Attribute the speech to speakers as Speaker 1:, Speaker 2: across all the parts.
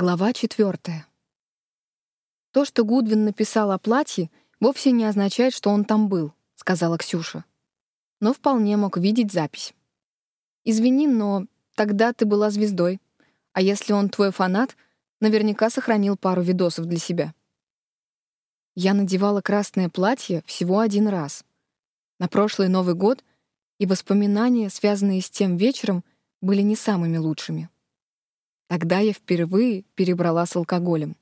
Speaker 1: Глава четвертая. «То, что Гудвин написал о платье, вовсе не означает, что он там был», — сказала Ксюша. Но вполне мог видеть запись. «Извини, но тогда ты была звездой. А если он твой фанат, наверняка сохранил пару видосов для себя». Я надевала красное платье всего один раз. На прошлый Новый год, и воспоминания, связанные с тем вечером, были не самыми лучшими. Тогда я впервые перебрала с алкоголем.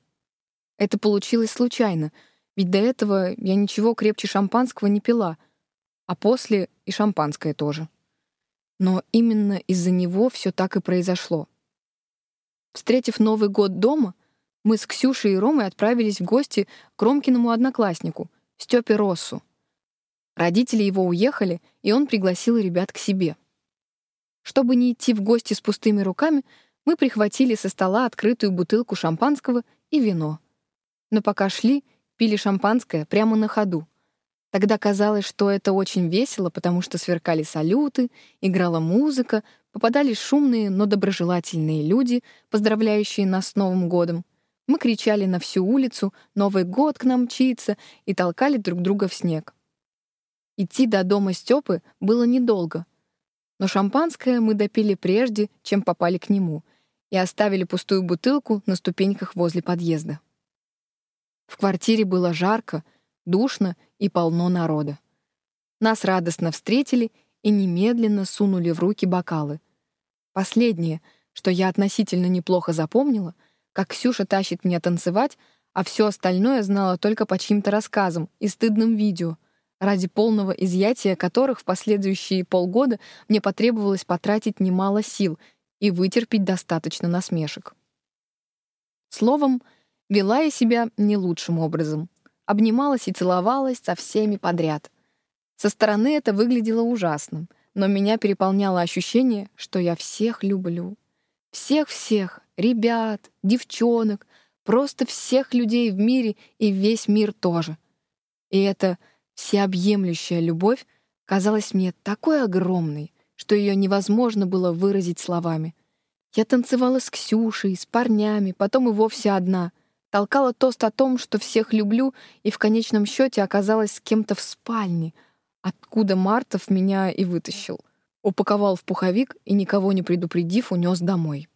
Speaker 1: Это получилось случайно, ведь до этого я ничего крепче шампанского не пила, а после и шампанское тоже. Но именно из-за него все так и произошло. Встретив Новый год дома, мы с Ксюшей и Ромой отправились в гости к Ромкиному однокласснику, Стёпе Россу. Родители его уехали, и он пригласил ребят к себе. Чтобы не идти в гости с пустыми руками, мы прихватили со стола открытую бутылку шампанского и вино. Но пока шли, пили шампанское прямо на ходу. Тогда казалось, что это очень весело, потому что сверкали салюты, играла музыка, попадались шумные, но доброжелательные люди, поздравляющие нас с Новым годом. Мы кричали на всю улицу «Новый год к нам мчится» и толкали друг друга в снег. Идти до дома Стёпы было недолго, но шампанское мы допили прежде, чем попали к нему — и оставили пустую бутылку на ступеньках возле подъезда. В квартире было жарко, душно и полно народа. Нас радостно встретили и немедленно сунули в руки бокалы. Последнее, что я относительно неплохо запомнила, как Ксюша тащит меня танцевать, а все остальное знала только по чьим-то рассказам и стыдным видео, ради полного изъятия которых в последующие полгода мне потребовалось потратить немало сил — и вытерпеть достаточно насмешек. Словом, вела я себя не лучшим образом. Обнималась и целовалась со всеми подряд. Со стороны это выглядело ужасным, но меня переполняло ощущение, что я всех люблю. Всех-всех, ребят, девчонок, просто всех людей в мире и весь мир тоже. И эта всеобъемлющая любовь казалась мне такой огромной, что ее невозможно было выразить словами. Я танцевала с Ксюшей, с парнями, потом и вовсе одна. Толкала тост о том, что всех люблю, и в конечном счете оказалась с кем-то в спальне, откуда Мартов меня и вытащил. Упаковал в пуховик и, никого не предупредив, унес домой.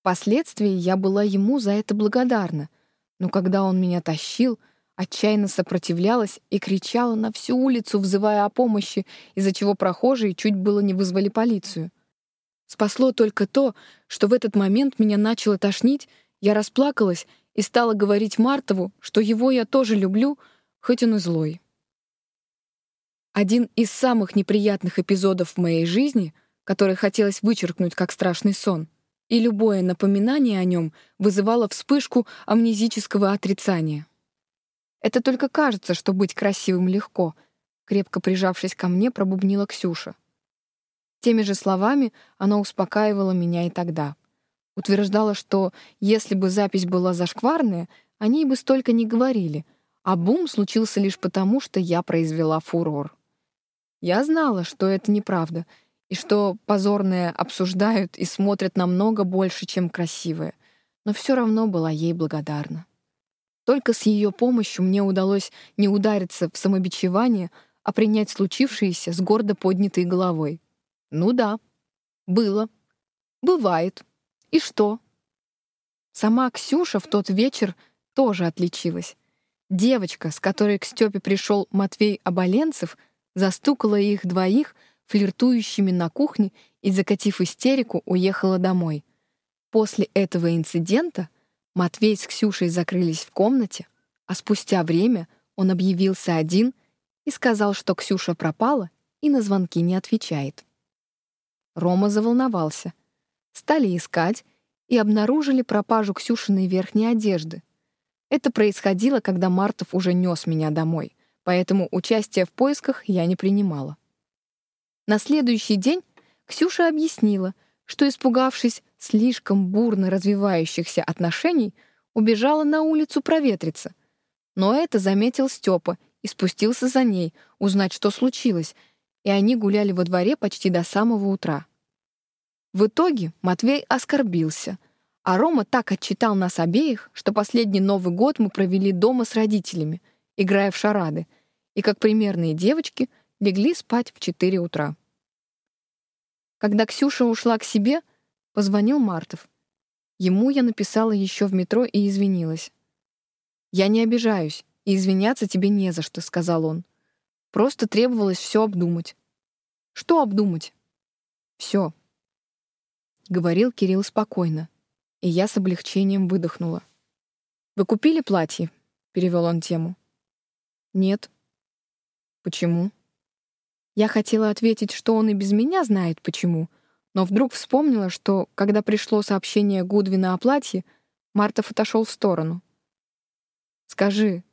Speaker 1: Впоследствии я была ему за это благодарна, но когда он меня тащил — отчаянно сопротивлялась и кричала на всю улицу, взывая о помощи, из-за чего прохожие чуть было не вызвали полицию. Спасло только то, что в этот момент меня начало тошнить, я расплакалась и стала говорить Мартову, что его я тоже люблю, хоть он и злой. Один из самых неприятных эпизодов в моей жизни, который хотелось вычеркнуть как страшный сон, и любое напоминание о нем вызывало вспышку амнезического отрицания. Это только кажется, что быть красивым легко, крепко прижавшись ко мне, пробубнила Ксюша. Теми же словами она успокаивала меня и тогда. Утверждала, что если бы запись была зашкварная, они бы столько не говорили, а бум случился лишь потому, что я произвела фурор. Я знала, что это неправда, и что позорное обсуждают и смотрят намного больше, чем красивое, но все равно была ей благодарна. Только с ее помощью мне удалось не удариться в самобичевание, а принять случившееся с гордо поднятой головой. Ну да, было. Бывает. И что? Сама Ксюша в тот вечер тоже отличилась. Девочка, с которой к Степе пришел Матвей Оболенцев, застукала их двоих флиртующими на кухне и, закатив истерику, уехала домой. После этого инцидента Матвей с Ксюшей закрылись в комнате, а спустя время он объявился один и сказал, что Ксюша пропала и на звонки не отвечает. Рома заволновался. Стали искать и обнаружили пропажу Ксюшиной верхней одежды. Это происходило, когда Мартов уже нес меня домой, поэтому участия в поисках я не принимала. На следующий день Ксюша объяснила, что, испугавшись слишком бурно развивающихся отношений, убежала на улицу проветриться. Но это заметил Степа и спустился за ней, узнать, что случилось, и они гуляли во дворе почти до самого утра. В итоге Матвей оскорбился, А Рома так отчитал нас обеих, что последний Новый год мы провели дома с родителями, играя в шарады, и, как примерные девочки, легли спать в 4 утра. Когда Ксюша ушла к себе, позвонил Мартов. Ему я написала еще в метро и извинилась. «Я не обижаюсь, и извиняться тебе не за что», — сказал он. «Просто требовалось все обдумать». «Что обдумать?» «Все», — говорил Кирилл спокойно и я с облегчением выдохнула. «Вы купили платье?» — перевел он тему. «Нет». «Почему?» Я хотела ответить, что он и без меня знает почему, но вдруг вспомнила, что, когда пришло сообщение Гудвина о платье, Мартов отошел в сторону. «Скажи,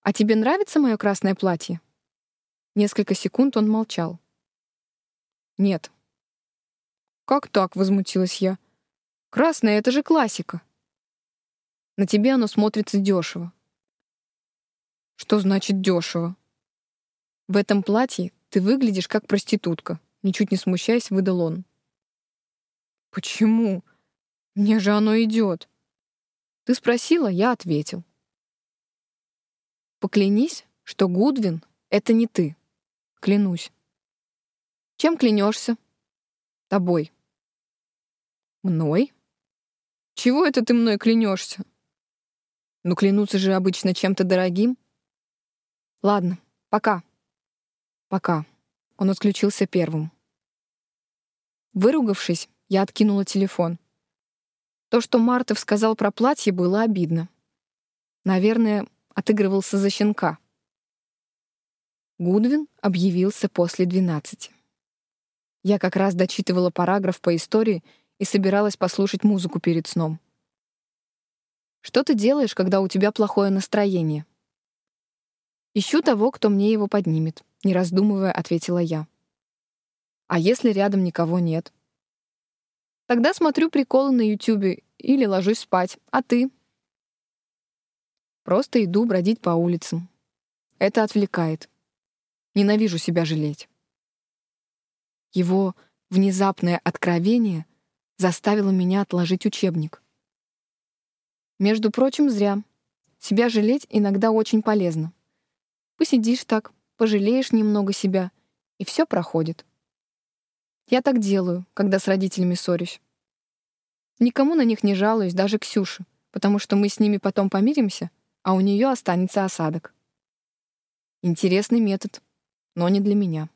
Speaker 1: а тебе нравится мое красное платье?» Несколько секунд он молчал. «Нет». «Как так?» — возмутилась я. Красное — это же классика. На тебе оно смотрится дешево. Что значит дешево? В этом платье ты выглядишь как проститутка, ничуть не смущаясь, выдал он. Почему? Мне же оно идет. Ты спросила, я ответил. Поклянись, что Гудвин — это не ты. Клянусь. Чем клянешься? Тобой. Мной? Чего это ты мной клянешься? Ну, клянуться же обычно чем-то дорогим. Ладно, пока. Пока. Он отключился первым. Выругавшись, я откинула телефон. То, что Мартов сказал про платье, было обидно. Наверное, отыгрывался за щенка. Гудвин объявился после двенадцати. Я как раз дочитывала параграф по истории — и собиралась послушать музыку перед сном. Что ты делаешь, когда у тебя плохое настроение? Ищу того, кто мне его поднимет, не раздумывая, ответила я. А если рядом никого нет? Тогда смотрю приколы на Ютубе или ложусь спать. А ты? Просто иду бродить по улицам. Это отвлекает. Ненавижу себя жалеть. Его внезапное откровение заставила меня отложить учебник. Между прочим, зря. Себя жалеть иногда очень полезно. Посидишь так, пожалеешь немного себя, и все проходит. Я так делаю, когда с родителями ссорюсь. Никому на них не жалуюсь, даже Ксюше, потому что мы с ними потом помиримся, а у нее останется осадок. Интересный метод, но не для меня.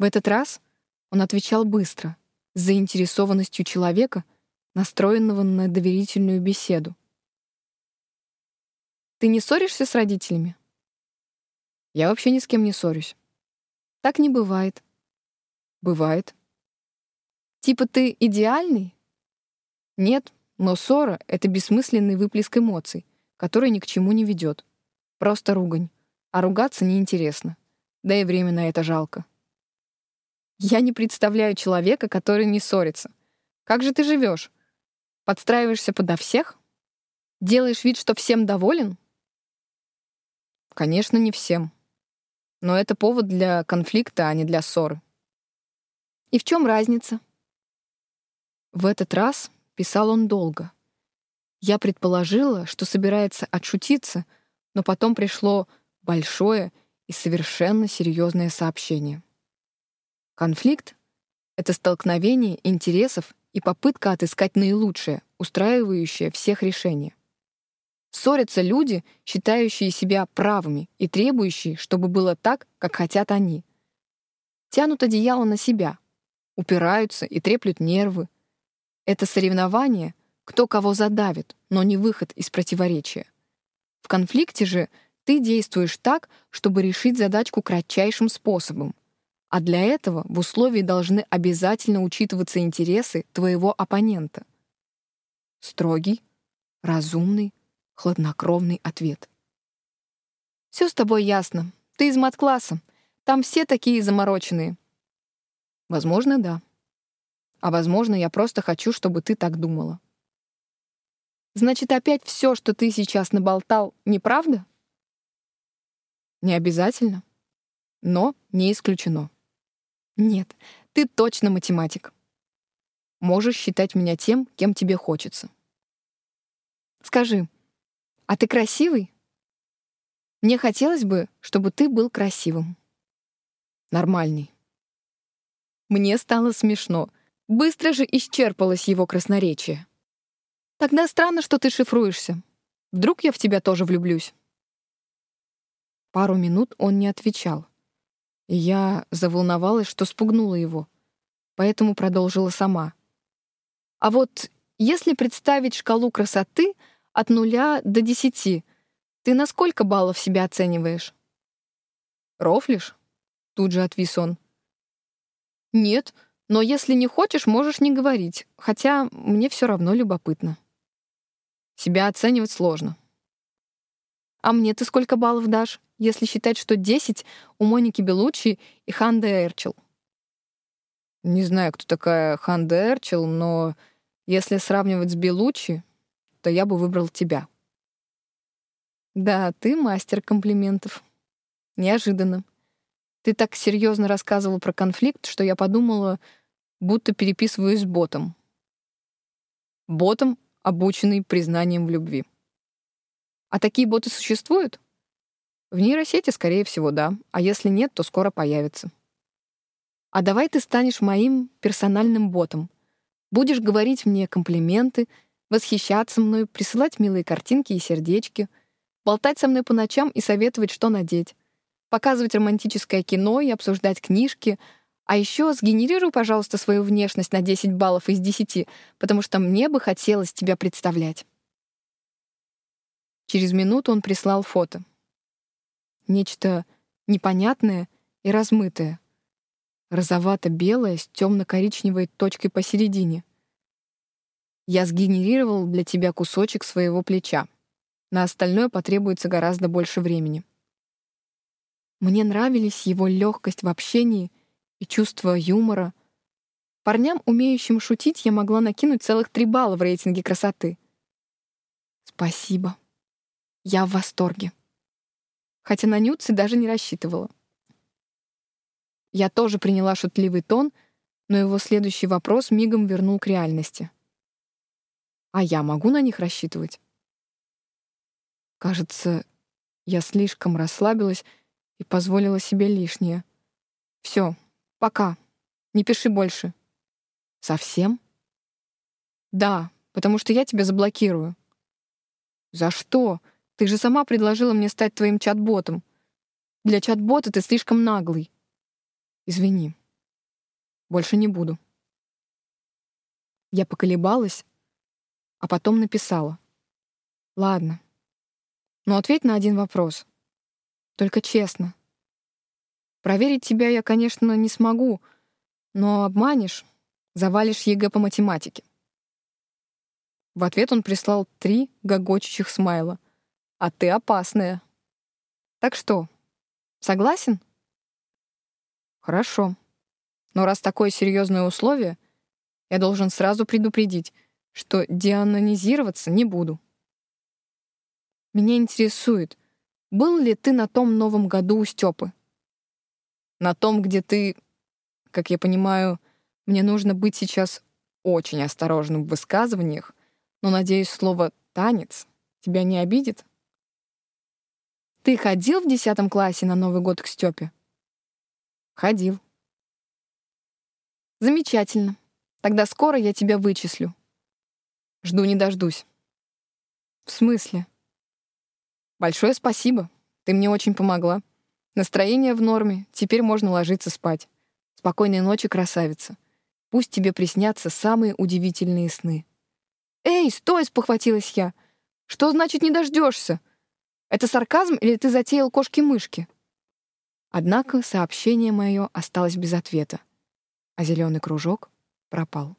Speaker 1: В этот раз он отвечал быстро, с заинтересованностью человека, настроенного на доверительную беседу. Ты не ссоришься с родителями? Я вообще ни с кем не ссорюсь. Так не бывает. Бывает. Типа ты идеальный? Нет, но ссора — это бессмысленный выплеск эмоций, который ни к чему не ведет. Просто ругань. А ругаться неинтересно. Да и время на это жалко. Я не представляю человека, который не ссорится. Как же ты живешь? Подстраиваешься подо всех? Делаешь вид, что всем доволен? Конечно, не всем. Но это повод для конфликта, а не для ссоры. И в чем разница? В этот раз писал он долго. Я предположила, что собирается отшутиться, но потом пришло большое и совершенно серьезное сообщение. Конфликт — это столкновение интересов и попытка отыскать наилучшее, устраивающее всех решение. Ссорятся люди, считающие себя правыми и требующие, чтобы было так, как хотят они. Тянут одеяло на себя, упираются и треплют нервы. Это соревнование, кто кого задавит, но не выход из противоречия. В конфликте же ты действуешь так, чтобы решить задачку кратчайшим способом, а для этого в условии должны обязательно учитываться интересы твоего оппонента. Строгий, разумный, хладнокровный ответ. «Все с тобой ясно. Ты из мат-класса. Там все такие замороченные». «Возможно, да. А возможно, я просто хочу, чтобы ты так думала». «Значит, опять все, что ты сейчас наболтал, неправда?» «Не обязательно, но не исключено». Нет, ты точно математик. можешь считать меня тем, кем тебе хочется. Скажи, а ты красивый? Мне хотелось бы, чтобы ты был красивым. Нормальный. Мне стало смешно. Быстро же исчерпалось его красноречие. Тогда странно, что ты шифруешься. Вдруг я в тебя тоже влюблюсь. Пару минут он не отвечал. Я заволновалась, что спугнула его. Поэтому продолжила сама. А вот если представить шкалу красоты от нуля до десяти, ты на сколько баллов себя оцениваешь? Рофлишь? Тут же отвис он. Нет, но если не хочешь, можешь не говорить, хотя мне все равно любопытно. Себя оценивать сложно. А мне ты сколько баллов дашь, если считать, что 10 у Моники Белучи и Ханды Эрчел? Не знаю, кто такая Ханда Эрчел, но если сравнивать с Белучи, то я бы выбрал тебя. Да, ты мастер комплиментов. Неожиданно. Ты так серьезно рассказывал про конфликт, что я подумала, будто переписываюсь с ботом. Ботом, обученный признанием в любви. А такие боты существуют? В нейросети, скорее всего, да. А если нет, то скоро появится. А давай ты станешь моим персональным ботом. Будешь говорить мне комплименты, восхищаться мной, присылать милые картинки и сердечки, болтать со мной по ночам и советовать, что надеть показывать романтическое кино и обсуждать книжки. А еще сгенерируй, пожалуйста, свою внешность на 10 баллов из 10, потому что мне бы хотелось тебя представлять. Через минуту он прислал фото. Нечто непонятное и размытое. Розовато-белое с темно-коричневой точкой посередине. Я сгенерировал для тебя кусочек своего плеча. На остальное потребуется гораздо больше времени. Мне нравились его легкость в общении и чувство юмора. Парням, умеющим шутить, я могла накинуть целых три балла в рейтинге красоты. Спасибо. Я в восторге. Хотя на нюцы даже не рассчитывала. Я тоже приняла шутливый тон, но его следующий вопрос мигом вернул к реальности. А я могу на них рассчитывать? Кажется, я слишком расслабилась и позволила себе лишнее. Все, пока. Не пиши больше. Совсем? Да, потому что я тебя заблокирую. За что? Ты же сама предложила мне стать твоим чат-ботом. Для чат-бота ты слишком наглый. Извини. Больше не буду. Я поколебалась, а потом написала. Ладно. Но ответь на один вопрос. Только честно. Проверить тебя я, конечно, не смогу, но обманешь, завалишь ЕГЭ по математике. В ответ он прислал три гогочущих смайла. А ты опасная. Так что, согласен? Хорошо. Но раз такое серьезное условие, я должен сразу предупредить, что деанонизироваться не буду. Меня интересует, был ли ты на том Новом году у Степы? На том, где ты, как я понимаю, мне нужно быть сейчас очень осторожным в высказываниях, но, надеюсь, слово «танец» тебя не обидит? Ты ходил в десятом классе на Новый год к Степе? Ходил. Замечательно. Тогда скоро я тебя вычислю. Жду не дождусь. В смысле? Большое спасибо. Ты мне очень помогла. Настроение в норме, теперь можно ложиться спать. Спокойной ночи, красавица. Пусть тебе приснятся самые удивительные сны. «Эй, стой!» — спохватилась я. «Что значит не дождешься? Это сарказм или ты затеял кошки-мышки?» Однако сообщение мое осталось без ответа, а зеленый кружок пропал.